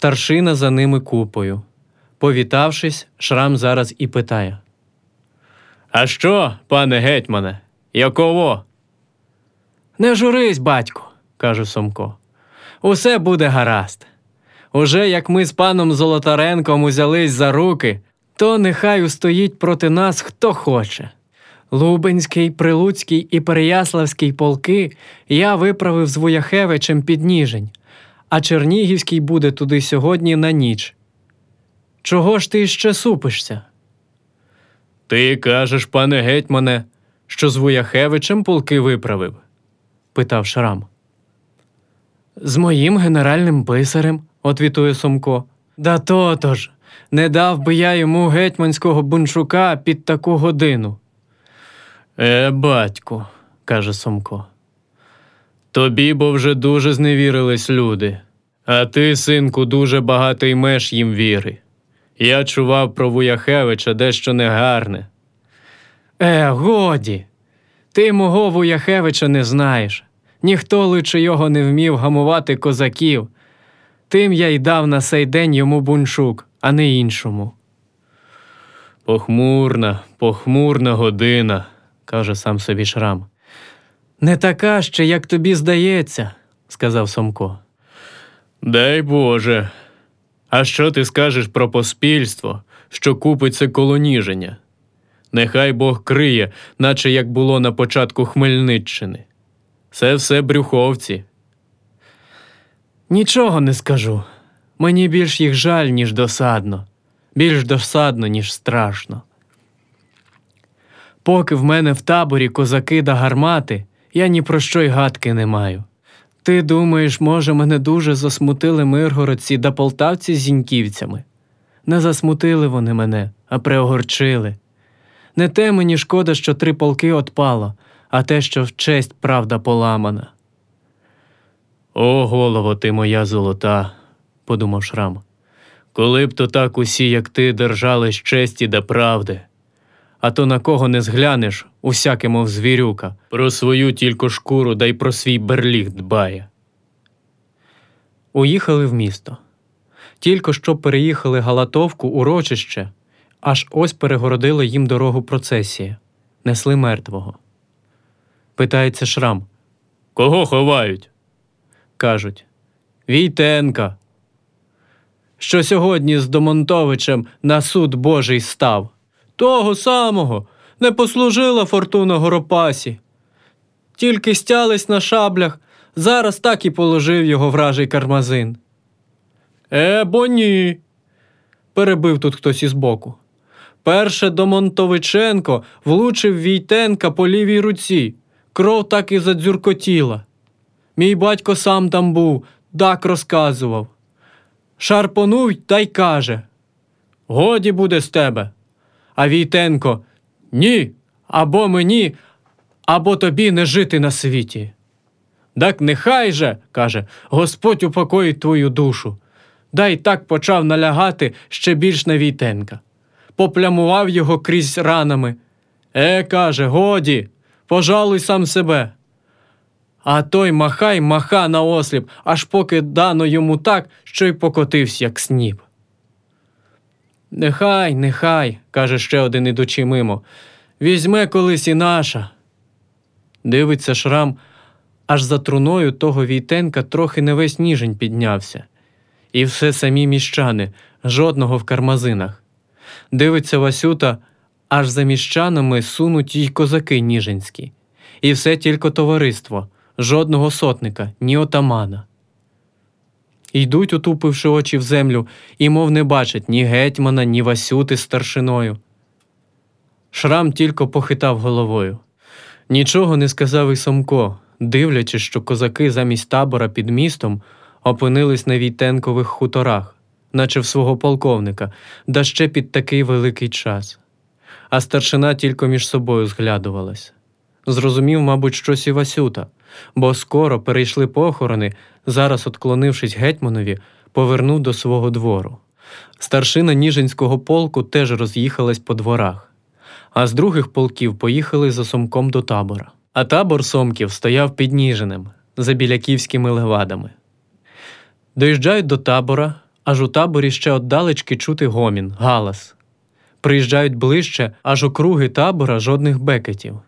Старшина за ними купою. Повітавшись, Шрам зараз і питає. А що, пане гетьмане, якого? Не журись, батько, каже Сомко. Усе буде гаразд. Уже як ми з паном Золотаренком узялись за руки, то нехай устоїть проти нас хто хоче. Лубенський, Прилуцький і Переяславський полки я виправив з Вояхевичем під Ніжень, а Чернігівський буде туди сьогодні на ніч. Чого ж ти ще супишся? Ти кажеш, пане гетьмане, що з Вояхевичем полки виправив? питав Шрам. З моїм генеральним писарем, отвітує Сомко. Да то-то ж, не дав би я йому гетьманського бунчука під таку годину. Е, батьку, каже Сомко. Тобі бо вже дуже зневірились люди, а ти, синку, дуже багатий меж їм віри. Я чував про Вуяхевича дещо негарне. Е, годі. Ти мого Вуяхевича не знаєш. Ніхто личе його не вмів гамувати козаків. Тим я й дав на сей день йому бунчук, а не іншому. Похмурна, похмурна година, каже сам собі Шрам. Не така ще, як тобі здається, сказав Сомко. Дай Боже. А що ти скажеш про поспільство, що купиться коло ніження? Нехай Бог криє, наче як було на початку Хмельниччини. Це все брюховці. Нічого не скажу. Мені більш їх жаль, ніж досадно, більш досадно, ніж страшно. Поки в мене в таборі козаки да гармати, я ні про що й гадки не маю. Ти думаєш, може, мене дуже засмутили миргородці да полтавці з зіньківцями? Не засмутили вони мене, а приогорчили. Не те мені шкода, що три полки отпало, а те, що в честь правда поламана. О, голово ти моя золота, подумав Шрам. Коли б то так усі, як ти, держались честі да правди. А то на кого не зглянеш, усяке, мов звірюка, про свою тільки шкуру да й про свій берліг дбає. Уїхали в місто. Тільки що переїхали Галатовку урочище, аж ось перегородила їм дорогу процесія, несли мертвого. Питається Шрам. Кого ховають? Кажуть. Війтенка. Що сьогодні з Домонтовичем на суд Божий став. Того самого не послужила фортуна Горопасі. Тільки стялись на шаблях, зараз так і положив його вражий кармазин. Е, бо ні. перебив тут хтось із боку. Перше Домонтовиченко влучив Війтенка по лівій руці. Кров так і задзюркотіла. Мій батько сам там був, так розказував. Шарпонув та й каже: Годі буде з тебе. А Війтенко ні, або мені, або тобі не жити на світі. Так нехай же, каже, Господь упокоїть твою душу. Дай так почав налягати ще більш на Війтенка. Поплямував його крізь ранами. Е, каже, годі, пожалуй сам себе. А той махай маха на осліп, аж поки дано йому так, що й покотився, як сніп. Нехай, нехай, каже ще один ідучи мимо. Візьме колись і наша. Дивиться шрам, аж за труною того війтенка трохи не весь ніжень піднявся. І все самі міщани, жодного в кармазинах. Дивиться Васюта, аж за міщанами сунуть й козаки ніжинські. І все тільки товариство, жодного сотника, ні отамана. Йдуть, утупивши очі в землю, і мов не бачать ні гетьмана, ні Васюти старшиною. Шрам тільки похитав головою. Нічого не сказав і Сомко, дивлячись, що козаки замість табора під містом опинились на Війтенкових хуторах, наче в свого полковника, да ще під такий великий час. А старшина тільки між собою зглядувалась. Зрозумів, мабуть, щось і Васюта, бо скоро перейшли похорони, зараз, отклонившись гетьманові, повернув до свого двору. Старшина Ніжинського полку теж роз'їхалась по дворах, а з других полків поїхали за сомком до табора. А табор сомків стояв під Ніжинем, за біляківськими левадами. Доїжджають до табора, аж у таборі ще отдалечки чути гомін, галас. Приїжджають ближче, аж у круги табора жодних бекетів.